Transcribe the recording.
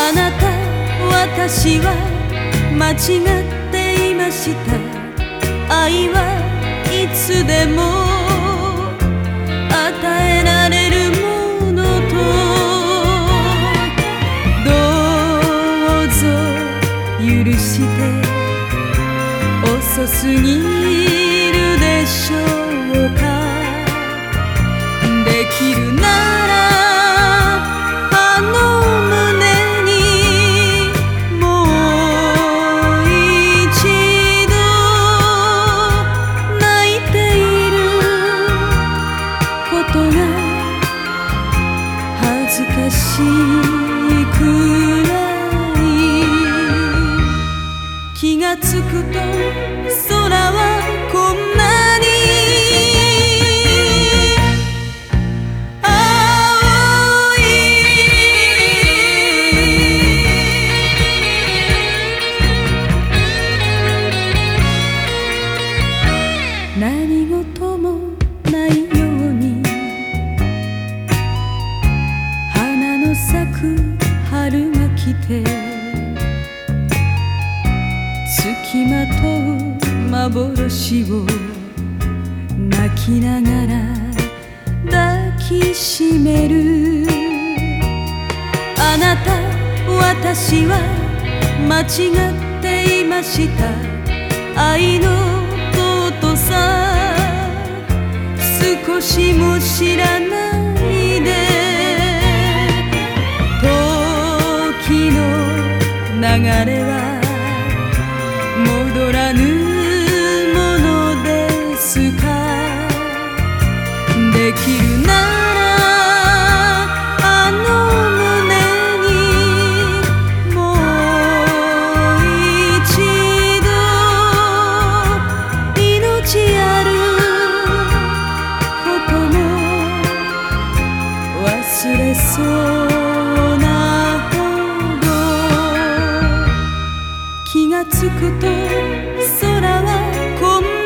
あなた私は間違っていました。愛はいつでも与えられるものとどうぞ許して遅すぎるでしょうか。て。つきまとう幻を泣きながら抱きしめる。あなた私は間違っていました。愛の尊さ。少しも知らないれは戻らぬものですか？できるならあの胸にもう一度命ある。ことも忘れそう。つくと空はこんな